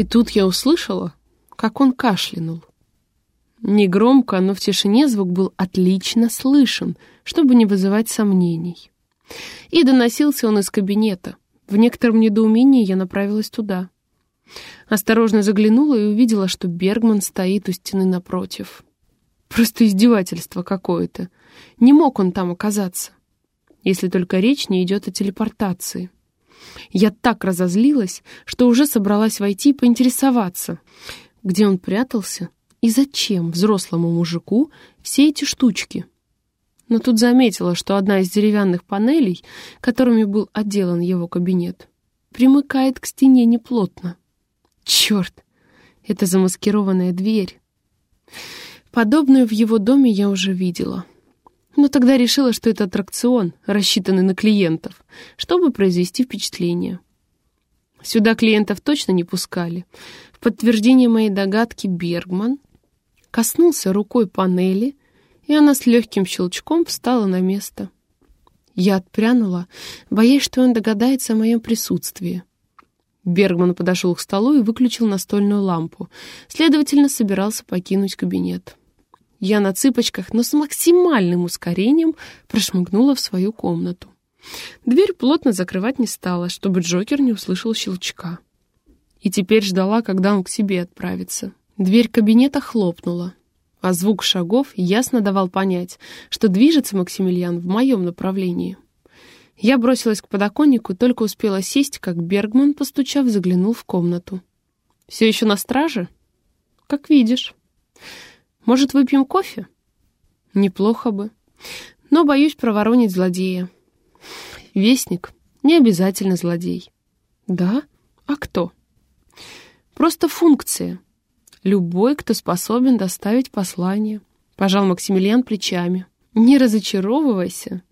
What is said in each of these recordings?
И тут я услышала, как он кашлянул. Негромко, но в тишине звук был отлично слышен, чтобы не вызывать сомнений. И доносился он из кабинета. В некотором недоумении я направилась туда. Осторожно заглянула и увидела, что Бергман стоит у стены напротив. Просто издевательство какое-то. Не мог он там оказаться. Если только речь не идет о телепортации. Я так разозлилась, что уже собралась войти и поинтересоваться, где он прятался и зачем взрослому мужику все эти штучки. Но тут заметила, что одна из деревянных панелей, которыми был отделан его кабинет, примыкает к стене неплотно. Черт! Это замаскированная дверь. Подобную в его доме я уже видела. Но тогда решила, что это аттракцион, рассчитанный на клиентов, чтобы произвести впечатление. Сюда клиентов точно не пускали. В подтверждение моей догадки Бергман коснулся рукой панели, и она с легким щелчком встала на место. Я отпрянула, боясь, что он догадается о моем присутствии. Бергман подошел к столу и выключил настольную лампу. Следовательно, собирался покинуть кабинет. Я на цыпочках, но с максимальным ускорением прошмыгнула в свою комнату. Дверь плотно закрывать не стала, чтобы Джокер не услышал щелчка. И теперь ждала, когда он к себе отправится. Дверь кабинета хлопнула, а звук шагов ясно давал понять, что движется Максимилиан в моем направлении. Я бросилась к подоконнику, только успела сесть, как Бергман, постучав, заглянул в комнату. «Все еще на страже?» «Как видишь». «Может, выпьем кофе?» «Неплохо бы. Но боюсь проворонить злодея». «Вестник. Не обязательно злодей». «Да? А кто?» «Просто функция. Любой, кто способен доставить послание», — пожал Максимилиан плечами. «Не разочаровывайся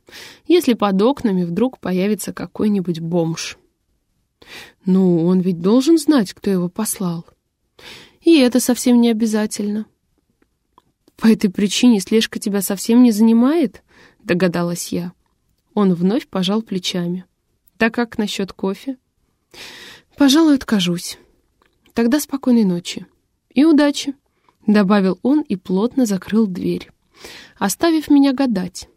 если под окнами вдруг появится какой-нибудь бомж. Ну, он ведь должен знать, кто его послал. И это совсем не обязательно. По этой причине слежка тебя совсем не занимает, догадалась я. Он вновь пожал плечами. Да как насчет кофе? Пожалуй, откажусь. Тогда спокойной ночи. И удачи, добавил он и плотно закрыл дверь, оставив меня гадать.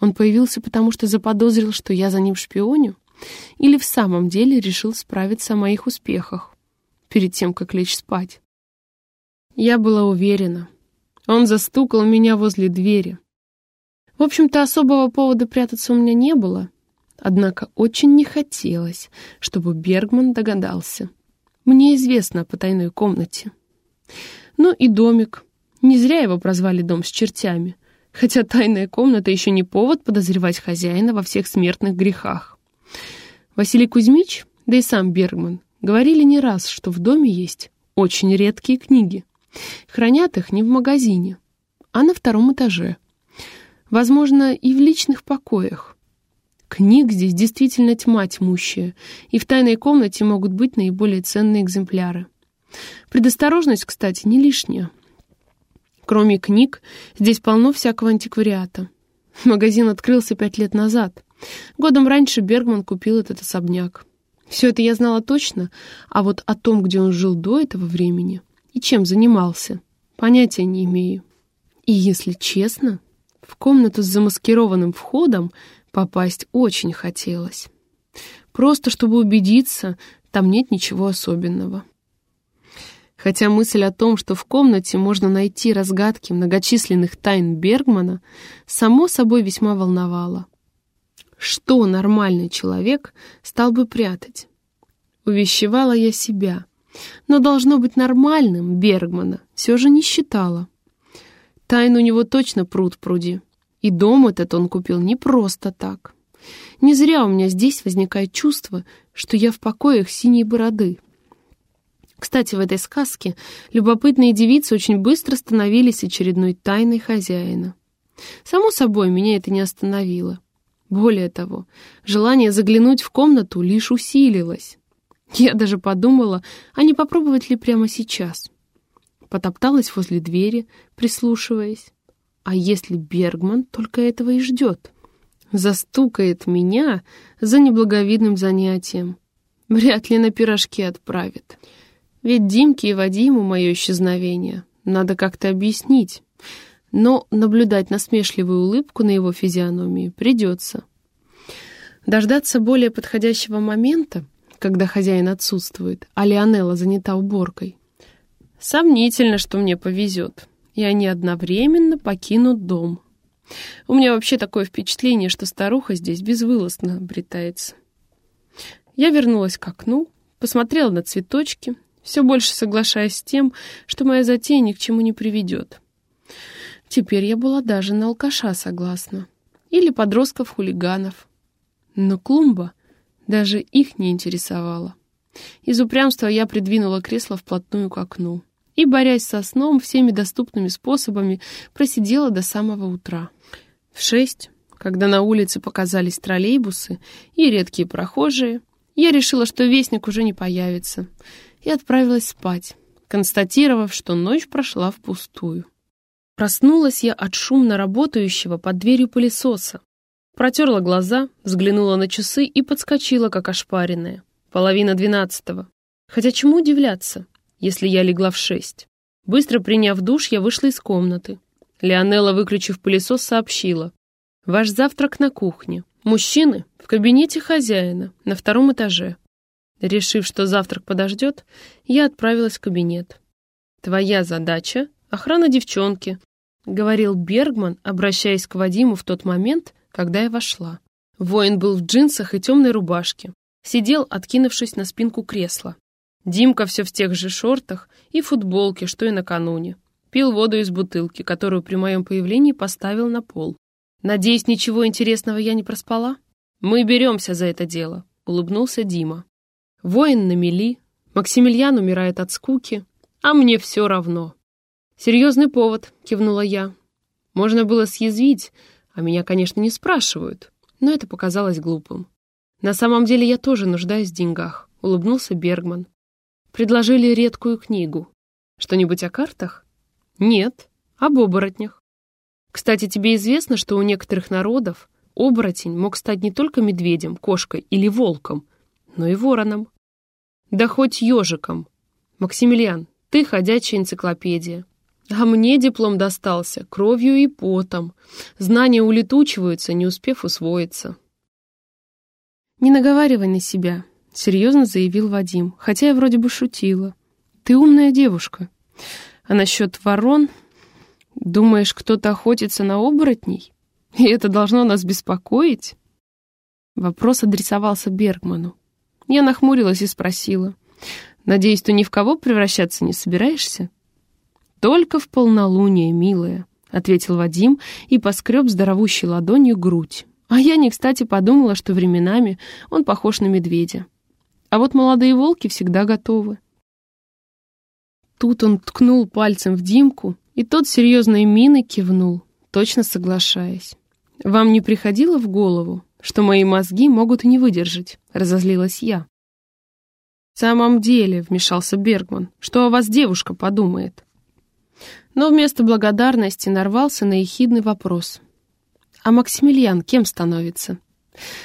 Он появился потому, что заподозрил, что я за ним шпионю? Или в самом деле решил справиться о моих успехах перед тем, как лечь спать? Я была уверена. Он застукал меня возле двери. В общем-то, особого повода прятаться у меня не было. Однако очень не хотелось, чтобы Бергман догадался. Мне известно о потайной комнате. Ну и домик. Не зря его прозвали «дом с чертями» хотя тайная комната еще не повод подозревать хозяина во всех смертных грехах. Василий Кузьмич, да и сам Бергман, говорили не раз, что в доме есть очень редкие книги. Хранят их не в магазине, а на втором этаже. Возможно, и в личных покоях. Книг здесь действительно тьма тьмущая, и в тайной комнате могут быть наиболее ценные экземпляры. Предосторожность, кстати, не лишняя. Кроме книг, здесь полно всякого антиквариата. Магазин открылся пять лет назад. Годом раньше Бергман купил этот особняк. Все это я знала точно, а вот о том, где он жил до этого времени и чем занимался, понятия не имею. И если честно, в комнату с замаскированным входом попасть очень хотелось. Просто чтобы убедиться, там нет ничего особенного хотя мысль о том, что в комнате можно найти разгадки многочисленных тайн Бергмана, само собой весьма волновала. Что нормальный человек стал бы прятать? Увещевала я себя, но должно быть нормальным Бергмана все же не считала. Тайн у него точно пруд пруди, и дом этот он купил не просто так. Не зря у меня здесь возникает чувство, что я в покоях синей бороды — кстати, в этой сказке любопытные девицы очень быстро становились очередной тайной хозяина. Само собой, меня это не остановило. Более того, желание заглянуть в комнату лишь усилилось. Я даже подумала, а не попробовать ли прямо сейчас. Потопталась возле двери, прислушиваясь. А если Бергман только этого и ждет? Застукает меня за неблаговидным занятием. Вряд ли на пирожки отправит. Ведь Димке и Вадиму мое исчезновение надо как-то объяснить. Но наблюдать насмешливую улыбку на его физиономии придется. Дождаться более подходящего момента, когда хозяин отсутствует, а Леонелла занята уборкой. Сомнительно, что мне повезет, и они одновременно покинут дом. У меня вообще такое впечатление, что старуха здесь безвылазно обретается. Я вернулась к окну, посмотрела на цветочки, все больше соглашаясь с тем, что моя затея ни к чему не приведет. Теперь я была даже на алкаша согласна. Или подростков-хулиганов. Но клумба даже их не интересовала. Из упрямства я придвинула кресло вплотную к окну и, борясь со сном, всеми доступными способами просидела до самого утра. В шесть, когда на улице показались троллейбусы и редкие прохожие, я решила, что вестник уже не появится, и отправилась спать, констатировав, что ночь прошла впустую. Проснулась я от шумно работающего под дверью пылесоса. Протерла глаза, взглянула на часы и подскочила, как ошпаренная. Половина двенадцатого. Хотя чему удивляться, если я легла в шесть? Быстро приняв душ, я вышла из комнаты. Леонела, выключив пылесос, сообщила. «Ваш завтрак на кухне. Мужчины в кабинете хозяина, на втором этаже». Решив, что завтрак подождет, я отправилась в кабинет. «Твоя задача — охрана девчонки», — говорил Бергман, обращаясь к Вадиму в тот момент, когда я вошла. Воин был в джинсах и темной рубашке. Сидел, откинувшись на спинку кресла. Димка все в тех же шортах и футболке, что и накануне. Пил воду из бутылки, которую при моем появлении поставил на пол. «Надеюсь, ничего интересного я не проспала?» «Мы беремся за это дело», — улыбнулся Дима. «Воин на мели, Максимилиан умирает от скуки, а мне все равно». «Серьезный повод», — кивнула я. Можно было съязвить, а меня, конечно, не спрашивают, но это показалось глупым. «На самом деле я тоже нуждаюсь в деньгах», — улыбнулся Бергман. «Предложили редкую книгу. Что-нибудь о картах?» Нет, об оборотнях. Кстати, тебе известно, что у некоторых народов оборотень мог стать не только медведем, кошкой или волком, но и вороном. Да хоть ежиком. Максимилиан, ты ходячая энциклопедия. А мне диплом достался кровью и потом. Знания улетучиваются, не успев усвоиться. «Не наговаривай на себя», — серьезно заявил Вадим, хотя я вроде бы шутила. «Ты умная девушка. А насчет ворон... Думаешь, кто-то охотится на оборотней? И это должно нас беспокоить?» Вопрос адресовался Бергману. Я нахмурилась и спросила. «Надеюсь, ты ни в кого превращаться не собираешься?» «Только в полнолуние, милая», — ответил Вадим и поскреб здоровущей ладонью грудь. А я не кстати подумала, что временами он похож на медведя. А вот молодые волки всегда готовы. Тут он ткнул пальцем в Димку, и тот серьезной миной кивнул, точно соглашаясь. «Вам не приходило в голову, что мои мозги могут не выдержать?» — разозлилась я. «В самом деле», — вмешался Бергман, — «что о вас девушка подумает?» Но вместо благодарности нарвался на ехидный вопрос. «А Максимилиан кем становится?»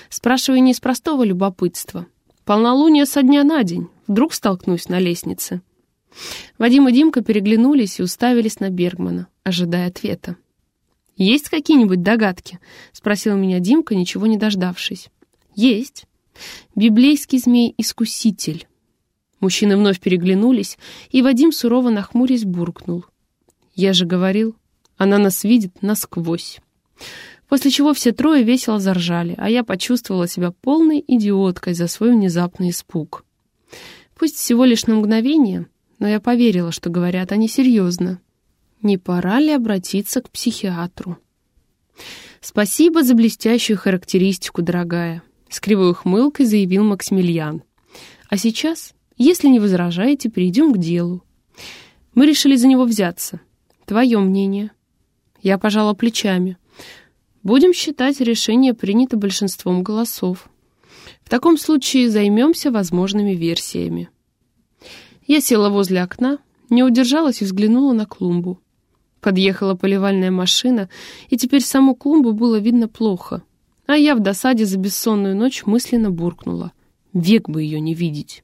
Спрашиваю не из простого любопытства. Полнолуние со дня на день. Вдруг столкнусь на лестнице. Вадим и Димка переглянулись и уставились на Бергмана, ожидая ответа. «Есть какие-нибудь догадки?» — спросил меня Димка, ничего не дождавшись. «Есть. Библейский змей-искуситель». Мужчины вновь переглянулись, и Вадим сурово нахмурясь буркнул. «Я же говорил, она нас видит насквозь». После чего все трое весело заржали, а я почувствовала себя полной идиоткой за свой внезапный испуг. Пусть всего лишь на мгновение, но я поверила, что говорят они серьезно. Не пора ли обратиться к психиатру? «Спасибо за блестящую характеристику, дорогая», — с кривой ухмылкой заявил Максимилиан. «А сейчас, если не возражаете, перейдем к делу. Мы решили за него взяться. Твое мнение?» Я пожала плечами. «Будем считать, решение принято большинством голосов. В таком случае займемся возможными версиями». Я села возле окна, не удержалась и взглянула на клумбу. Подъехала поливальная машина, и теперь саму клумбу было видно плохо. А я в досаде за бессонную ночь мысленно буркнула. Век бы ее не видеть.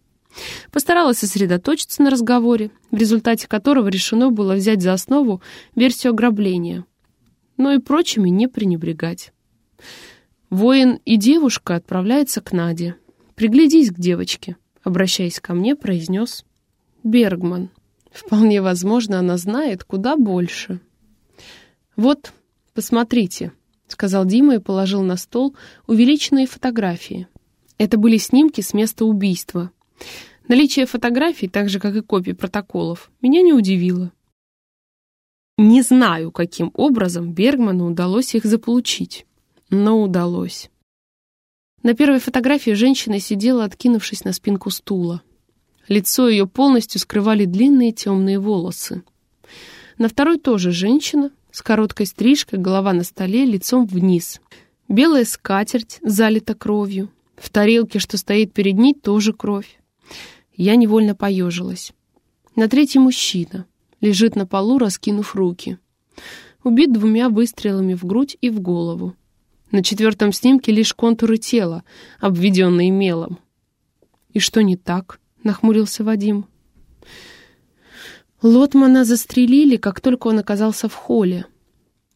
Постаралась сосредоточиться на разговоре, в результате которого решено было взять за основу версию ограбления, но и прочими не пренебрегать. Воин и девушка отправляются к Наде. «Приглядись к девочке», — обращаясь ко мне, произнес Бергман. Вполне возможно, она знает куда больше. «Вот, посмотрите», — сказал Дима и положил на стол увеличенные фотографии. Это были снимки с места убийства. Наличие фотографий, так же, как и копий протоколов, меня не удивило. Не знаю, каким образом Бергману удалось их заполучить, но удалось. На первой фотографии женщина сидела, откинувшись на спинку стула. Лицо ее полностью скрывали длинные темные волосы. На второй тоже женщина, с короткой стрижкой, голова на столе, лицом вниз. Белая скатерть залита кровью. В тарелке, что стоит перед ней, тоже кровь. Я невольно поежилась. На третий мужчина. Лежит на полу, раскинув руки. Убит двумя выстрелами в грудь и в голову. На четвертом снимке лишь контуры тела, обведенные мелом. И что не так? — нахмурился Вадим. Лотмана застрелили, как только он оказался в холле.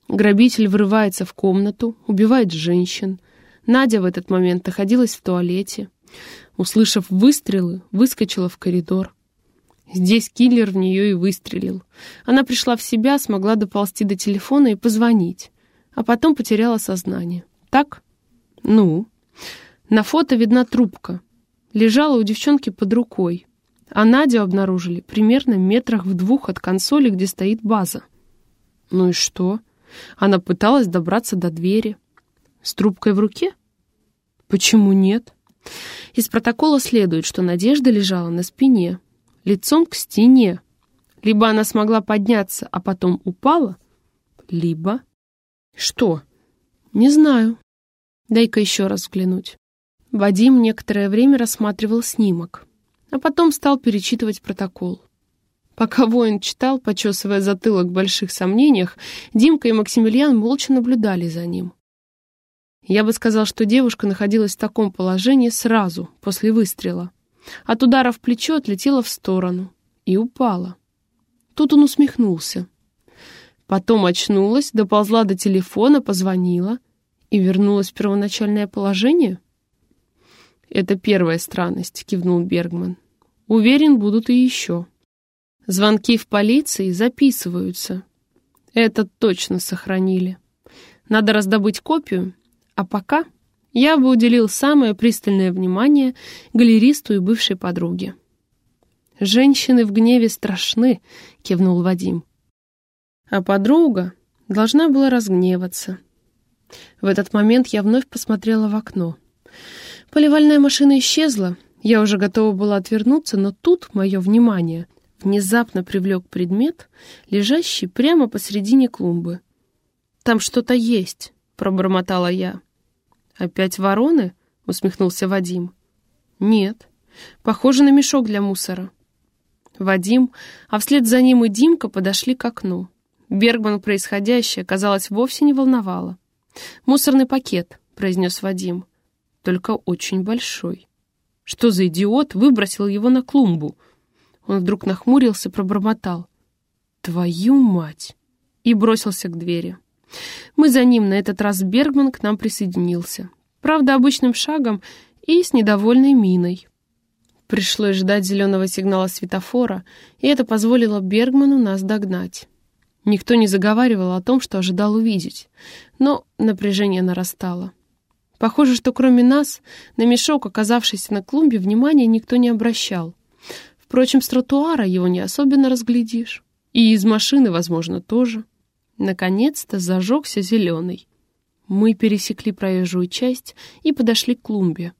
Грабитель врывается в комнату, убивает женщин. Надя в этот момент находилась в туалете. Услышав выстрелы, выскочила в коридор. Здесь киллер в нее и выстрелил. Она пришла в себя, смогла доползти до телефона и позвонить. А потом потеряла сознание. Так? Ну? На фото видна трубка лежала у девчонки под рукой, а Надю обнаружили примерно метрах в двух от консоли, где стоит база. Ну и что? Она пыталась добраться до двери. С трубкой в руке? Почему нет? Из протокола следует, что Надежда лежала на спине, лицом к стене. Либо она смогла подняться, а потом упала, либо... Что? Не знаю. Дай-ка еще раз взглянуть. Вадим некоторое время рассматривал снимок, а потом стал перечитывать протокол. Пока воин читал, почесывая затылок в больших сомнениях, Димка и Максимилиан молча наблюдали за ним. Я бы сказал, что девушка находилась в таком положении сразу, после выстрела. От удара в плечо отлетела в сторону и упала. Тут он усмехнулся. Потом очнулась, доползла до телефона, позвонила и вернулась в первоначальное положение? «Это первая странность», — кивнул Бергман. «Уверен, будут и еще. Звонки в полиции записываются. Это точно сохранили. Надо раздобыть копию, а пока я бы уделил самое пристальное внимание галеристу и бывшей подруге». «Женщины в гневе страшны», — кивнул Вадим. А подруга должна была разгневаться. В этот момент я вновь посмотрела в окно. Поливальная машина исчезла. Я уже готова была отвернуться, но тут мое внимание внезапно привлек предмет, лежащий прямо посредине клумбы. «Там что-то есть», — пробормотала я. «Опять вороны?» — усмехнулся Вадим. «Нет. Похоже на мешок для мусора». Вадим, а вслед за ним и Димка подошли к окну. Бергман происходящее, казалось, вовсе не волновало. «Мусорный пакет», — произнес Вадим только очень большой. Что за идиот выбросил его на клумбу? Он вдруг нахмурился, пробормотал. «Твою мать!» и бросился к двери. Мы за ним, на этот раз Бергман к нам присоединился. Правда, обычным шагом и с недовольной миной. Пришлось ждать зеленого сигнала светофора, и это позволило Бергману нас догнать. Никто не заговаривал о том, что ожидал увидеть, но напряжение нарастало. Похоже, что кроме нас на мешок, оказавшийся на клумбе, внимания никто не обращал. Впрочем, с тротуара его не особенно разглядишь. И из машины, возможно, тоже. Наконец-то зажегся зеленый. Мы пересекли проезжую часть и подошли к клумбе.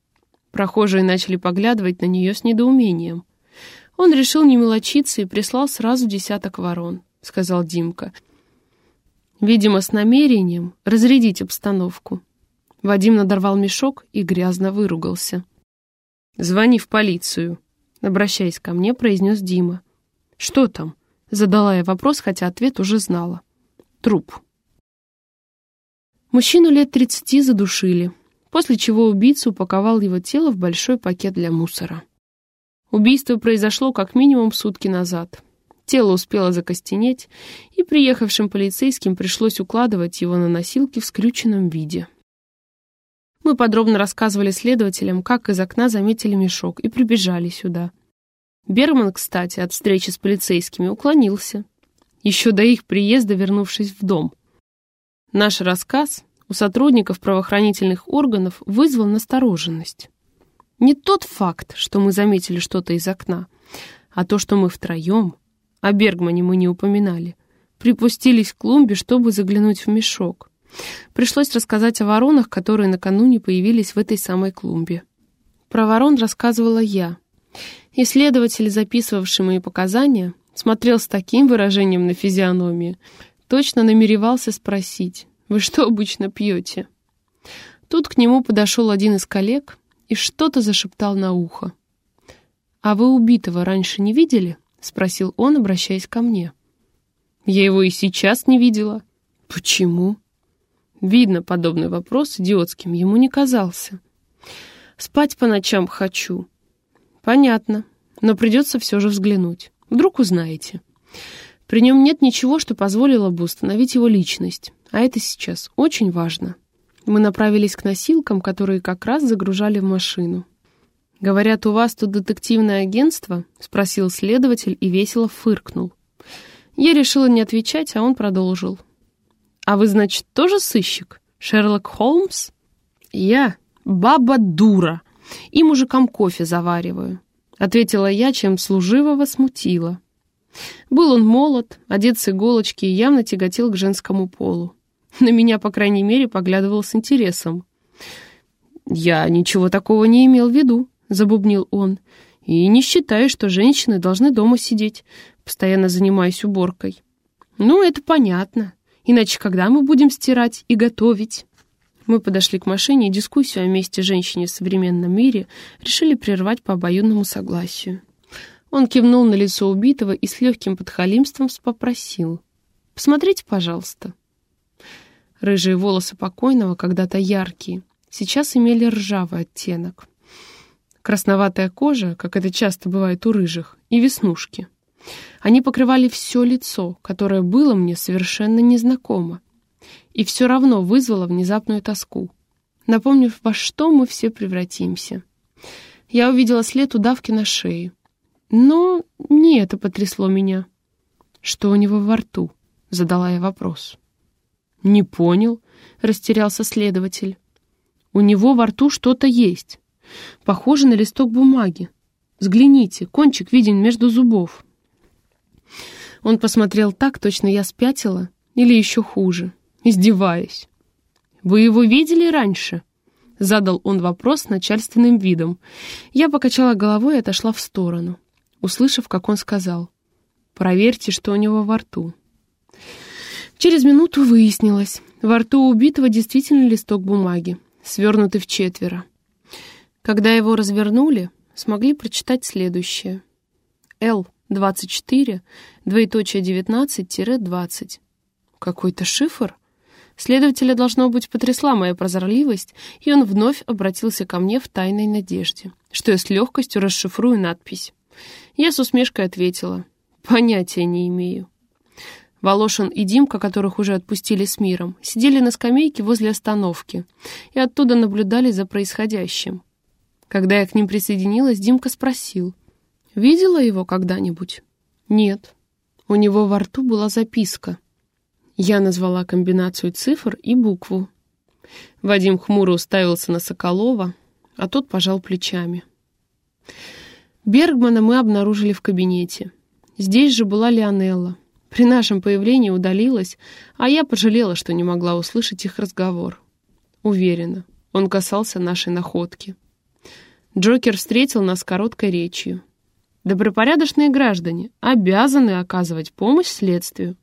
Прохожие начали поглядывать на нее с недоумением. Он решил не мелочиться и прислал сразу десяток ворон, сказал Димка. Видимо, с намерением разрядить обстановку. Вадим надорвал мешок и грязно выругался. «Звони в полицию», — обращаясь ко мне, произнес Дима. «Что там?» — задала я вопрос, хотя ответ уже знала. «Труп». Мужчину лет тридцати задушили, после чего убийца упаковал его тело в большой пакет для мусора. Убийство произошло как минимум сутки назад. Тело успело закостенеть, и приехавшим полицейским пришлось укладывать его на носилки в скрюченном виде. Мы подробно рассказывали следователям, как из окна заметили мешок, и прибежали сюда. Берман, кстати, от встречи с полицейскими уклонился. Еще до их приезда, вернувшись в дом. Наш рассказ у сотрудников правоохранительных органов вызвал настороженность. Не тот факт, что мы заметили что-то из окна, а то, что мы втроем, о Бергмане мы не упоминали, припустились к клумбе, чтобы заглянуть в мешок. Пришлось рассказать о воронах, которые накануне появились в этой самой клумбе. Про ворон рассказывала я. Исследователь, записывавший мои показания, смотрел с таким выражением на физиономии, точно намеревался спросить, «Вы что обычно пьете?» Тут к нему подошел один из коллег и что-то зашептал на ухо. «А вы убитого раньше не видели?» — спросил он, обращаясь ко мне. «Я его и сейчас не видела». «Почему?» Видно, подобный вопрос идиотским ему не казался. «Спать по ночам хочу». «Понятно, но придется все же взглянуть. Вдруг узнаете». При нем нет ничего, что позволило бы установить его личность, а это сейчас очень важно. Мы направились к носилкам, которые как раз загружали в машину. «Говорят, у вас тут детективное агентство?» — спросил следователь и весело фыркнул. Я решила не отвечать, а он продолжил. «А вы, значит, тоже сыщик? Шерлок Холмс?» «Я баба дура и мужикам кофе завариваю», — ответила я, чем служивого смутила. Был он молод, одет с иголочки и явно тяготел к женскому полу. На меня, по крайней мере, поглядывал с интересом. «Я ничего такого не имел в виду», — забубнил он. «И не считаю, что женщины должны дома сидеть, постоянно занимаясь уборкой». «Ну, это понятно. Иначе когда мы будем стирать и готовить?» Мы подошли к машине и дискуссию о месте женщины в современном мире решили прервать по обоюдному согласию. Он кивнул на лицо убитого и с легким подхалимством попросил. «Посмотрите, пожалуйста». Рыжие волосы покойного, когда-то яркие, сейчас имели ржавый оттенок красноватая кожа, как это часто бывает у рыжих, и веснушки. Они покрывали все лицо, которое было мне совершенно незнакомо, и все равно вызвало внезапную тоску, напомнив, во что мы все превратимся. Я увидела след удавки на шее. Но не это потрясло меня. «Что у него во рту?» — задала я вопрос. «Не понял», — растерялся следователь. «У него во рту что-то есть. Похоже на листок бумаги. Взгляните, кончик виден между зубов. Он посмотрел так, точно я спятила, или еще хуже, издеваясь. «Вы его видели раньше?» Задал он вопрос с начальственным видом. Я покачала головой и отошла в сторону, услышав, как он сказал. «Проверьте, что у него во рту». Через минуту выяснилось, во рту убитого действительно листок бумаги, свернутый в четверо. Когда его развернули, смогли прочитать следующее. Л-24, двоеточие 19-20. Какой-то шифр? Следователя, должно быть, потрясла моя прозорливость, и он вновь обратился ко мне в тайной надежде, что я с легкостью расшифрую надпись. Я с усмешкой ответила, понятия не имею. Волошин и Димка, которых уже отпустили с миром, сидели на скамейке возле остановки и оттуда наблюдали за происходящим. Когда я к ним присоединилась, Димка спросил. «Видела его когда-нибудь?» «Нет». У него во рту была записка. Я назвала комбинацию цифр и букву. Вадим хмуро уставился на Соколова, а тот пожал плечами. Бергмана мы обнаружили в кабинете. Здесь же была Лионелла. При нашем появлении удалилась, а я пожалела, что не могла услышать их разговор. Уверена, он касался нашей находки. Джокер встретил нас короткой речью. Добропорядочные граждане обязаны оказывать помощь следствию,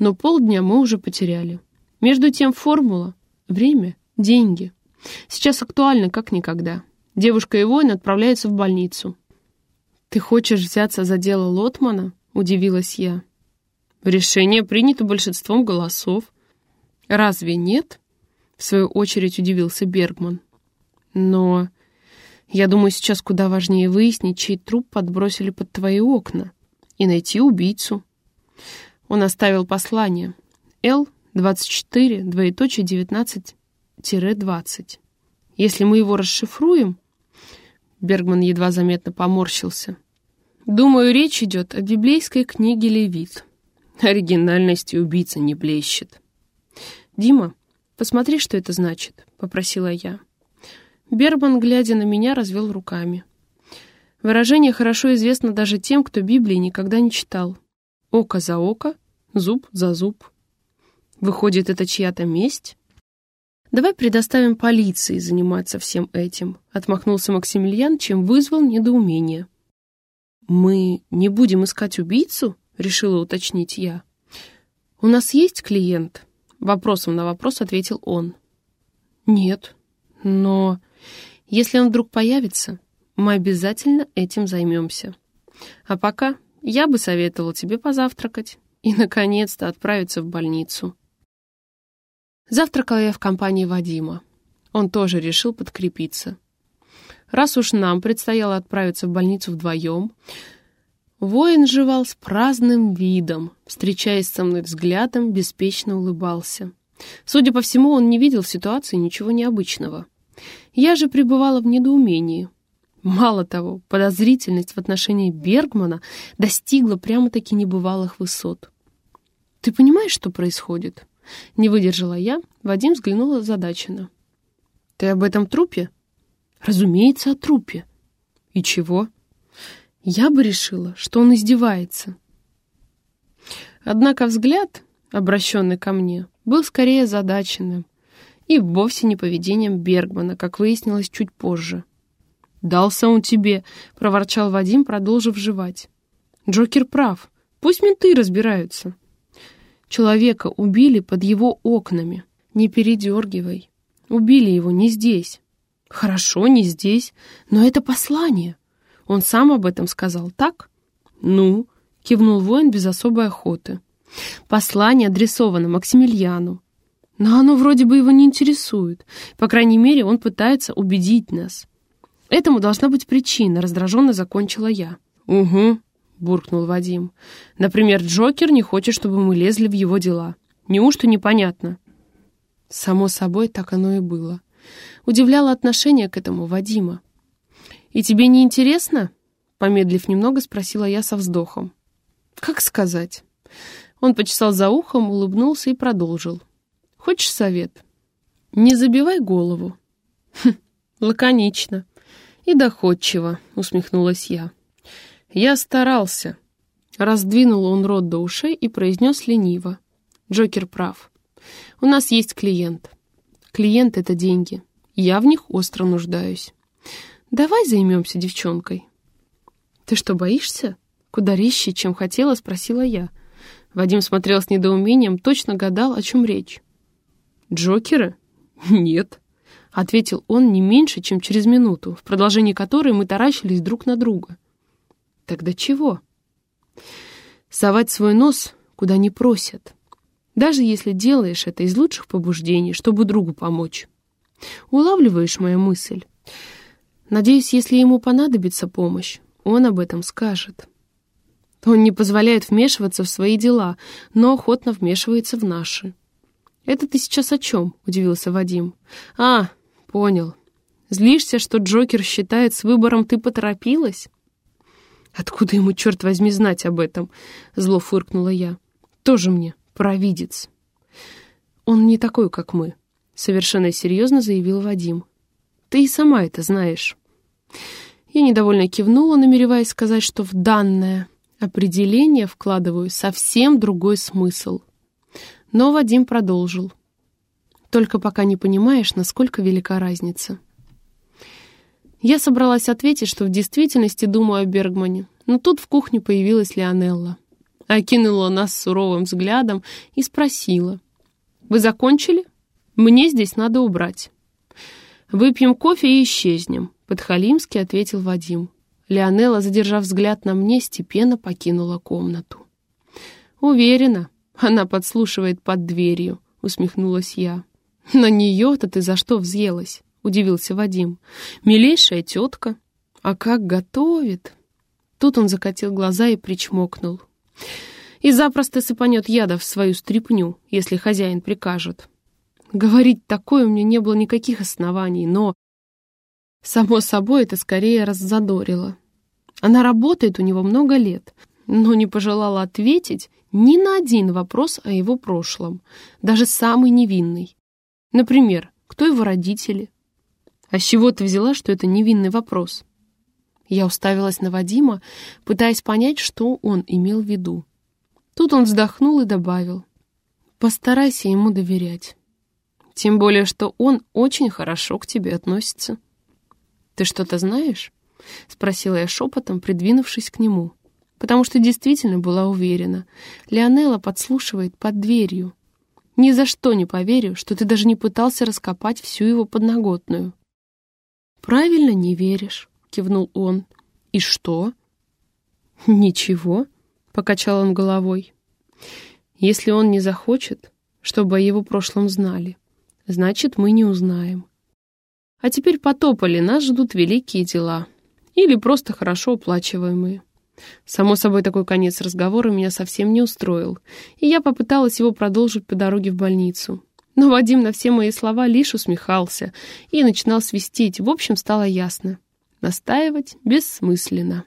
но полдня мы уже потеряли. Между тем формула — время, деньги. Сейчас актуально, как никогда. Девушка и воин отправляются в больницу. «Ты хочешь взяться за дело Лотмана?» — удивилась я. «Решение принято большинством голосов». «Разве нет?» — в свою очередь удивился Бергман. «Но Я думаю, сейчас куда важнее выяснить, чей труп подбросили под твои окна, и найти убийцу. Он оставил послание. Л 24, двоеточие 19-20. Если мы его расшифруем... Бергман едва заметно поморщился. Думаю, речь идет о библейской книге Левит. Оригинальности убийца не блещет. «Дима, посмотри, что это значит», — попросила я. Бергман, глядя на меня, развел руками. Выражение хорошо известно даже тем, кто Библии никогда не читал. Око за око, зуб за зуб. Выходит, это чья-то месть? Давай предоставим полиции заниматься всем этим, отмахнулся Максимилиан, чем вызвал недоумение. Мы не будем искать убийцу? Решила уточнить я. У нас есть клиент? Вопросом на вопрос ответил он. Нет, но если он вдруг появится, мы обязательно этим займемся. А пока я бы советовал тебе позавтракать и, наконец-то, отправиться в больницу. Завтракала я в компании Вадима. Он тоже решил подкрепиться. Раз уж нам предстояло отправиться в больницу вдвоем, воин жевал с праздным видом, встречаясь со мной взглядом, беспечно улыбался. Судя по всему, он не видел в ситуации ничего необычного. Я же пребывала в недоумении. Мало того, подозрительность в отношении Бергмана достигла прямо-таки небывалых высот. «Ты понимаешь, что происходит?» Не выдержала я, Вадим взглянула озадаченно. «Ты об этом трупе?» «Разумеется, о трупе». «И чего?» «Я бы решила, что он издевается». Однако взгляд, обращенный ко мне, был скорее озадаченным и вовсе не поведением Бергмана, как выяснилось чуть позже. «Дался он тебе», — проворчал Вадим, продолжив жевать. «Джокер прав. Пусть менты разбираются». Человека убили под его окнами. Не передергивай. Убили его не здесь. Хорошо, не здесь, но это послание. Он сам об этом сказал, так? Ну, кивнул воин без особой охоты. Послание адресовано Максимилиану. Но оно вроде бы его не интересует. По крайней мере, он пытается убедить нас. Этому должна быть причина, раздраженно закончила я. Угу, — буркнул Вадим. «Например, Джокер не хочет, чтобы мы лезли в его дела. Неужто непонятно?» Само собой, так оно и было. Удивляло отношение к этому Вадима. «И тебе не интересно?» — помедлив немного, спросила я со вздохом. «Как сказать?» Он почесал за ухом, улыбнулся и продолжил. «Хочешь совет?» «Не забивай голову». «Хм, лаконично и доходчиво», — усмехнулась я. «Я старался». Раздвинул он рот до ушей и произнес лениво. Джокер прав. «У нас есть клиент. Клиент — это деньги. Я в них остро нуждаюсь. Давай займемся девчонкой». «Ты что, боишься?» «Куда резче, чем хотела?» — спросила я. Вадим смотрел с недоумением, точно гадал, о чем речь. «Джокера? Нет», — ответил он не меньше, чем через минуту, в продолжении которой мы таращились друг на друга. Тогда чего? Совать свой нос, куда не просят. Даже если делаешь это из лучших побуждений, чтобы другу помочь. Улавливаешь мою мысль? Надеюсь, если ему понадобится помощь, он об этом скажет. Он не позволяет вмешиваться в свои дела, но охотно вмешивается в наши. «Это ты сейчас о чем?» — удивился Вадим. «А, понял. Злишься, что Джокер считает, с выбором ты поторопилась?» «Откуда ему, черт возьми, знать об этом?» — зло фыркнула я. «Тоже мне провидец». «Он не такой, как мы», — совершенно серьезно заявил Вадим. «Ты и сама это знаешь». Я недовольно кивнула, намереваясь сказать, что в данное определение вкладываю совсем другой смысл. Но Вадим продолжил. «Только пока не понимаешь, насколько велика разница». Я собралась ответить, что в действительности думаю о Бергмане, но тут в кухне появилась Леонелла. Окинула нас суровым взглядом и спросила. «Вы закончили? Мне здесь надо убрать». «Выпьем кофе и исчезнем», — подхалимски ответил Вадим. Леонелла, задержав взгляд на мне, степенно покинула комнату. «Уверена, она подслушивает под дверью», — усмехнулась я. «На нее-то ты за что взъелась?» — удивился Вадим. «Милейшая тетка. А как готовит!» Тут он закатил глаза и причмокнул. «И запросто сыпанет ядов в свою стряпню, если хозяин прикажет». Говорить такое у меня не было никаких оснований, но... Само собой, это скорее раззадорило. Она работает у него много лет, но не пожелала ответить ни на один вопрос о его прошлом, даже самый невинный. Например, кто его родители? А с чего ты взяла, что это невинный вопрос? Я уставилась на Вадима, пытаясь понять, что он имел в виду. Тут он вздохнул и добавил. «Постарайся ему доверять. Тем более, что он очень хорошо к тебе относится». «Ты что-то знаешь?» — спросила я шепотом, придвинувшись к нему. Потому что действительно была уверена. Леонела подслушивает под дверью. Ни за что не поверю, что ты даже не пытался раскопать всю его подноготную. «Правильно не веришь», — кивнул он. «И что?» «Ничего», — покачал он головой. «Если он не захочет, чтобы о его прошлом знали, значит, мы не узнаем. А теперь потопали, нас ждут великие дела. Или просто хорошо оплачиваемые. Само собой, такой конец разговора меня совсем не устроил, и я попыталась его продолжить по дороге в больницу. Но Вадим на все мои слова лишь усмехался и начинал свистеть. В общем, стало ясно. Настаивать бессмысленно.